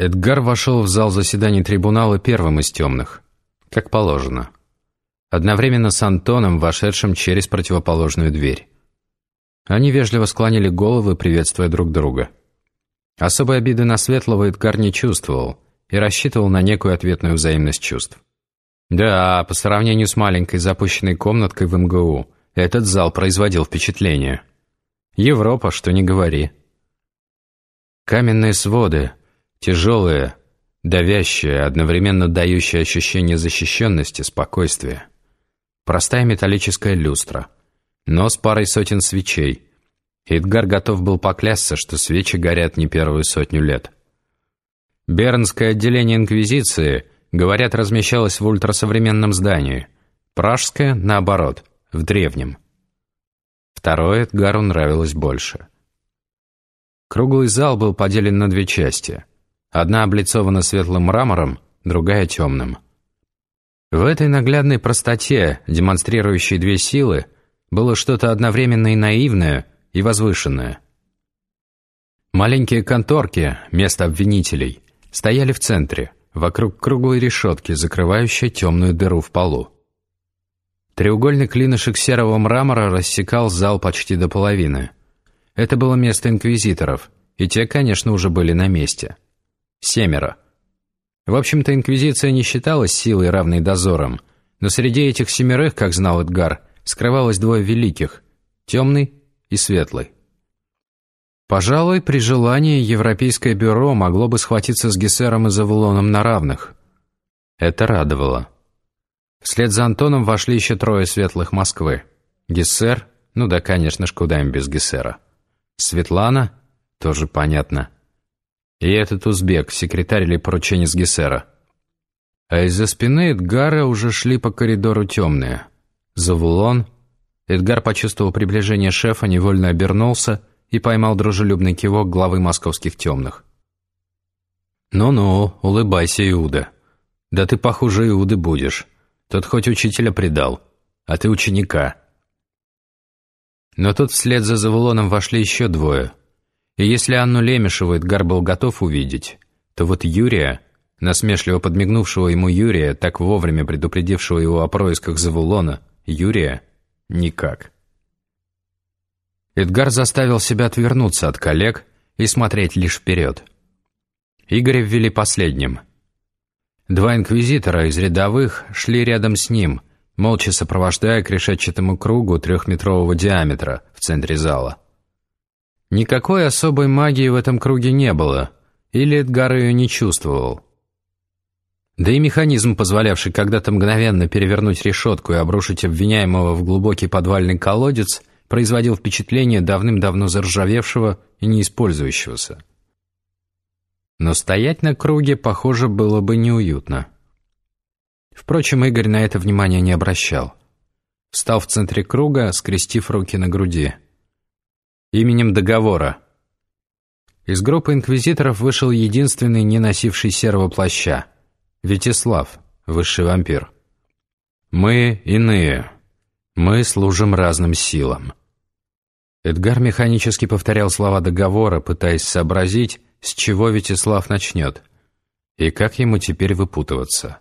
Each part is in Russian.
Эдгар вошел в зал заседаний трибунала первым из темных, как положено. Одновременно с Антоном, вошедшим через противоположную дверь. Они вежливо склонили головы, приветствуя друг друга. Особой обиды на Светлого Эдгар не чувствовал и рассчитывал на некую ответную взаимность чувств. Да, по сравнению с маленькой запущенной комнаткой в МГУ, этот зал производил впечатление. Европа, что не говори. Каменные своды, Тяжелое, давящее, одновременно дающее ощущение защищенности, спокойствия. Простая металлическая люстра, но с парой сотен свечей. Эдгар готов был поклясться, что свечи горят не первую сотню лет. Бернское отделение Инквизиции, говорят, размещалось в ультрасовременном здании. Пражское, наоборот, в древнем. Второе Эдгару нравилось больше. Круглый зал был поделен на две части – Одна облицована светлым мрамором, другая темным. В этой наглядной простоте, демонстрирующей две силы, было что-то одновременно и наивное, и возвышенное. Маленькие конторки, место обвинителей, стояли в центре, вокруг круглой решетки, закрывающей темную дыру в полу. Треугольный клинышек серого мрамора рассекал зал почти до половины. Это было место инквизиторов, и те, конечно, уже были на месте. Семеро. В общем-то, Инквизиция не считалась силой, равной дозорам, но среди этих семерых, как знал Эдгар, скрывалось двое великих – темный и светлый. Пожалуй, при желании Европейское бюро могло бы схватиться с Гессером и Завулоном на равных. Это радовало. Вслед за Антоном вошли еще трое светлых Москвы. Гессер, ну да, конечно ж, куда им без Гессера. Светлана, тоже понятно – и этот узбек, секретарь или порученец Гессера. А из-за спины Эдгара уже шли по коридору темные. Завулон. Эдгар почувствовал приближение шефа, невольно обернулся и поймал дружелюбный кивок главы московских темных. «Ну-ну, улыбайся, Иуда. Да ты похуже Иуды будешь. Тот хоть учителя предал, а ты ученика». Но тут вслед за Завулоном вошли еще двое – и если Анну Лемешеву Эдгар был готов увидеть, то вот Юрия, насмешливо подмигнувшего ему Юрия, так вовремя предупредившего его о происках Завулона, Юрия — никак. Эдгар заставил себя отвернуться от коллег и смотреть лишь вперед. Игоря ввели последним. Два инквизитора из рядовых шли рядом с ним, молча сопровождая к решетчатому кругу трехметрового диаметра в центре зала. Никакой особой магии в этом круге не было, или Эдгар ее не чувствовал. Да и механизм, позволявший когда-то мгновенно перевернуть решетку и обрушить обвиняемого в глубокий подвальный колодец, производил впечатление давным-давно заржавевшего и неиспользующегося. Но стоять на круге, похоже, было бы неуютно. Впрочем, Игорь на это внимания не обращал. Встал в центре круга, скрестив руки на груди – Именем договора. Из группы инквизиторов вышел единственный, не носивший серого плаща. Витислав, высший вампир. «Мы иные. Мы служим разным силам». Эдгар механически повторял слова договора, пытаясь сообразить, с чего Витислав начнет, и как ему теперь выпутываться.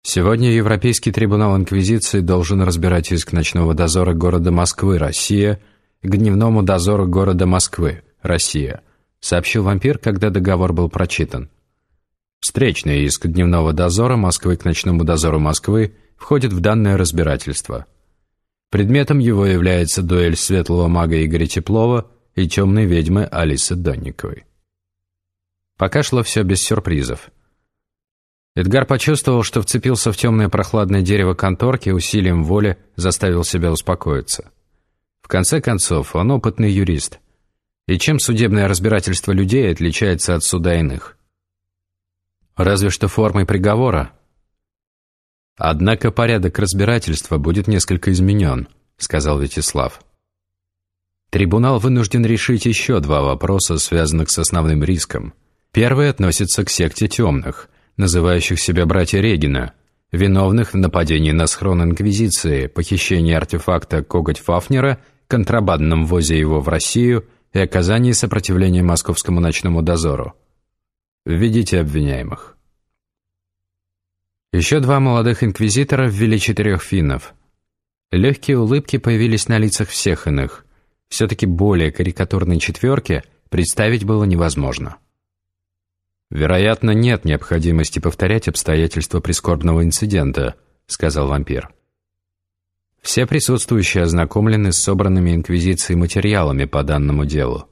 Сегодня Европейский трибунал Инквизиции должен разбирать иск ночного дозора города Москвы, Россия – к дневному дозору города Москвы, Россия», сообщил вампир, когда договор был прочитан. Встречный иск дневного дозора Москвы к ночному дозору Москвы входит в данное разбирательство. Предметом его является дуэль светлого мага Игоря Теплова и темной ведьмы Алисы Донниковой. Пока шло все без сюрпризов. Эдгар почувствовал, что вцепился в темное прохладное дерево конторки усилием воли заставил себя успокоиться. В конце концов, он опытный юрист. И чем судебное разбирательство людей отличается от суда иных? Разве что формой приговора. Однако порядок разбирательства будет несколько изменен, сказал Вячеслав. Трибунал вынужден решить еще два вопроса, связанных с основным риском. Первый относится к секте темных, называющих себя братья Регина, виновных в нападении на схрон Инквизиции, похищении артефакта Коготь Фафнера контрабандном ввозе его в Россию и оказании сопротивления московскому ночному дозору. Введите обвиняемых». Еще два молодых инквизитора ввели четырех финнов. Легкие улыбки появились на лицах всех иных. Все-таки более карикатурной четверки представить было невозможно. «Вероятно, нет необходимости повторять обстоятельства прискорбного инцидента», — сказал вампир. Все присутствующие ознакомлены с собранными Инквизицией материалами по данному делу.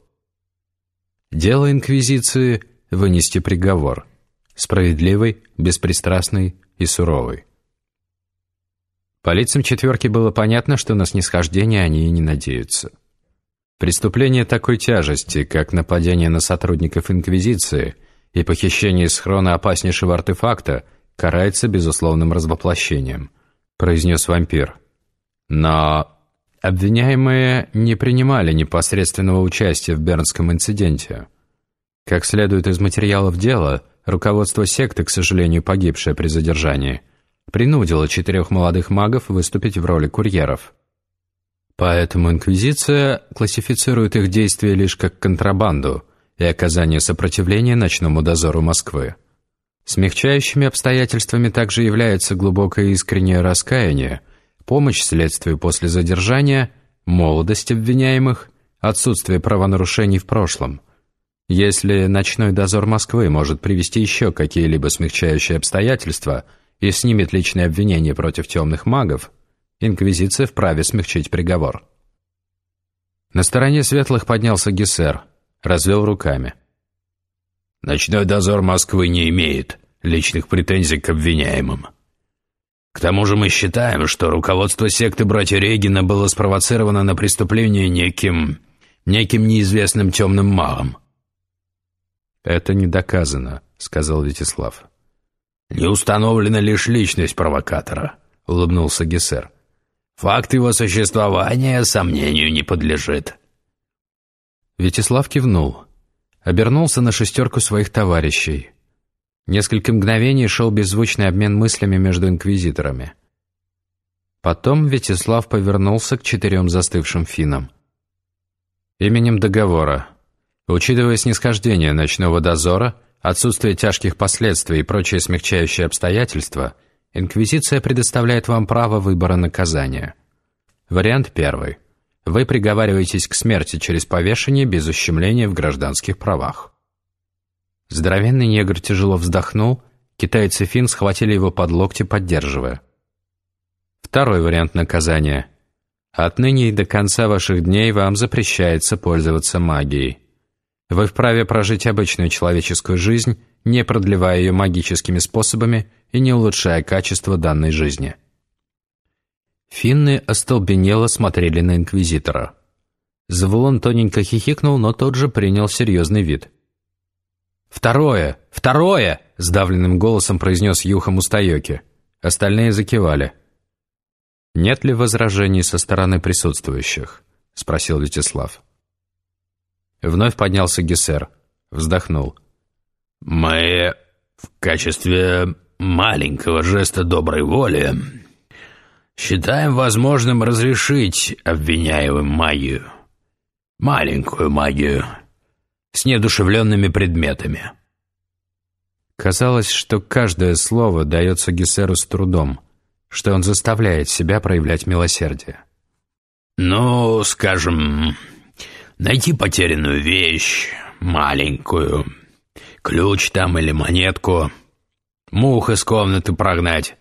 Дело Инквизиции — вынести приговор. Справедливый, беспристрастный и суровый. По лицам четверки было понятно, что на снисхождение они и не надеются. Преступление такой тяжести, как нападение на сотрудников Инквизиции и похищение из хрона опаснейшего артефакта, карается безусловным развоплощением, произнес вампир. Но обвиняемые не принимали непосредственного участия в Бернском инциденте. Как следует из материалов дела, руководство секты, к сожалению, погибшее при задержании, принудило четырех молодых магов выступить в роли курьеров. Поэтому Инквизиция классифицирует их действия лишь как контрабанду и оказание сопротивления ночному дозору Москвы. Смягчающими обстоятельствами также является глубокое искреннее раскаяние, помощь следствию после задержания, молодость обвиняемых, отсутствие правонарушений в прошлом. Если ночной дозор Москвы может привести еще какие-либо смягчающие обстоятельства и снимет личное обвинение против темных магов, Инквизиция вправе смягчить приговор. На стороне светлых поднялся Гессер, развел руками. Ночной дозор Москвы не имеет личных претензий к обвиняемым. К тому же мы считаем, что руководство секты братья Регина было спровоцировано на преступление неким... неким неизвестным темным магом. «Это не доказано», — сказал Вячеслав. «Не установлена лишь личность провокатора», — улыбнулся Гессер. «Факт его существования сомнению не подлежит». Вячеслав кивнул обернулся на шестерку своих товарищей. Несколько мгновений шел беззвучный обмен мыслями между инквизиторами. Потом Вячеслав повернулся к четырем застывшим финнам. Именем договора, учитывая снисхождение ночного дозора, отсутствие тяжких последствий и прочие смягчающие обстоятельства, Инквизиция предоставляет вам право выбора наказания. Вариант первый. Вы приговариваетесь к смерти через повешение без ущемления в гражданских правах. Здоровенный негр тяжело вздохнул, китайцы Фин схватили его под локти, поддерживая. Второй вариант наказания. Отныне и до конца ваших дней вам запрещается пользоваться магией. Вы вправе прожить обычную человеческую жизнь, не продлевая ее магическими способами и не улучшая качество данной жизни. Финны остолбенело смотрели на Инквизитора. Завулон тоненько хихикнул, но тот же принял серьезный вид. «Второе! Второе!» — сдавленным голосом произнес Юха Мустайоки. Остальные закивали. «Нет ли возражений со стороны присутствующих?» — спросил Вячеслав. Вновь поднялся Гессер. Вздохнул. «Мы в качестве маленького жеста доброй воли Считаем возможным разрешить обвиняемым магию. Маленькую магию. С неодушевленными предметами. Казалось, что каждое слово дается Гессеру с трудом, что он заставляет себя проявлять милосердие. «Ну, скажем, найти потерянную вещь, маленькую, ключ там или монетку, мух из комнаты прогнать,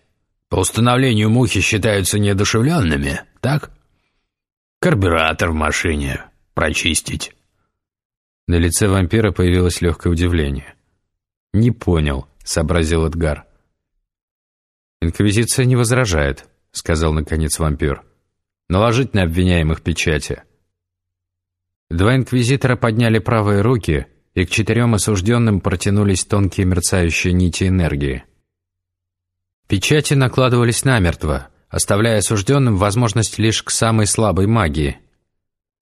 по установлению мухи считаются неодушевленными, так? Карбюратор в машине прочистить. На лице вампира появилось легкое удивление. «Не понял», — сообразил Эдгар. «Инквизиция не возражает», — сказал наконец вампир. «Наложить на обвиняемых печати». Два инквизитора подняли правые руки, и к четырем осужденным протянулись тонкие мерцающие нити энергии. Печати накладывались намертво, оставляя осужденным возможность лишь к самой слабой магии.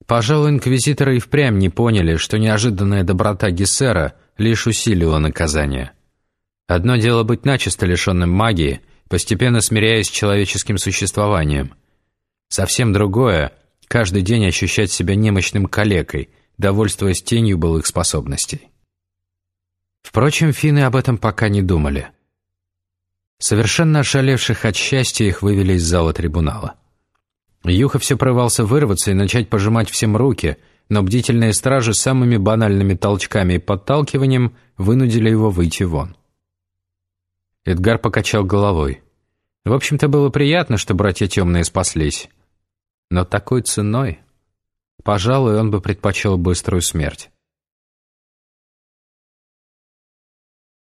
Пожалуй, инквизиторы и впрямь не поняли, что неожиданная доброта Гессера лишь усилила наказание. Одно дело быть начисто лишенным магии, постепенно смиряясь с человеческим существованием. Совсем другое — каждый день ощущать себя немощным калекой, довольствуясь тенью былых способностей. Впрочем, финны об этом пока не думали. Совершенно ошалевших от счастья их вывели из зала трибунала. Юха все прорывался вырваться и начать пожимать всем руки, но бдительные стражи самыми банальными толчками и подталкиванием вынудили его выйти вон. Эдгар покачал головой. В общем-то, было приятно, что братья темные спаслись. Но такой ценой... Пожалуй, он бы предпочел быструю смерть.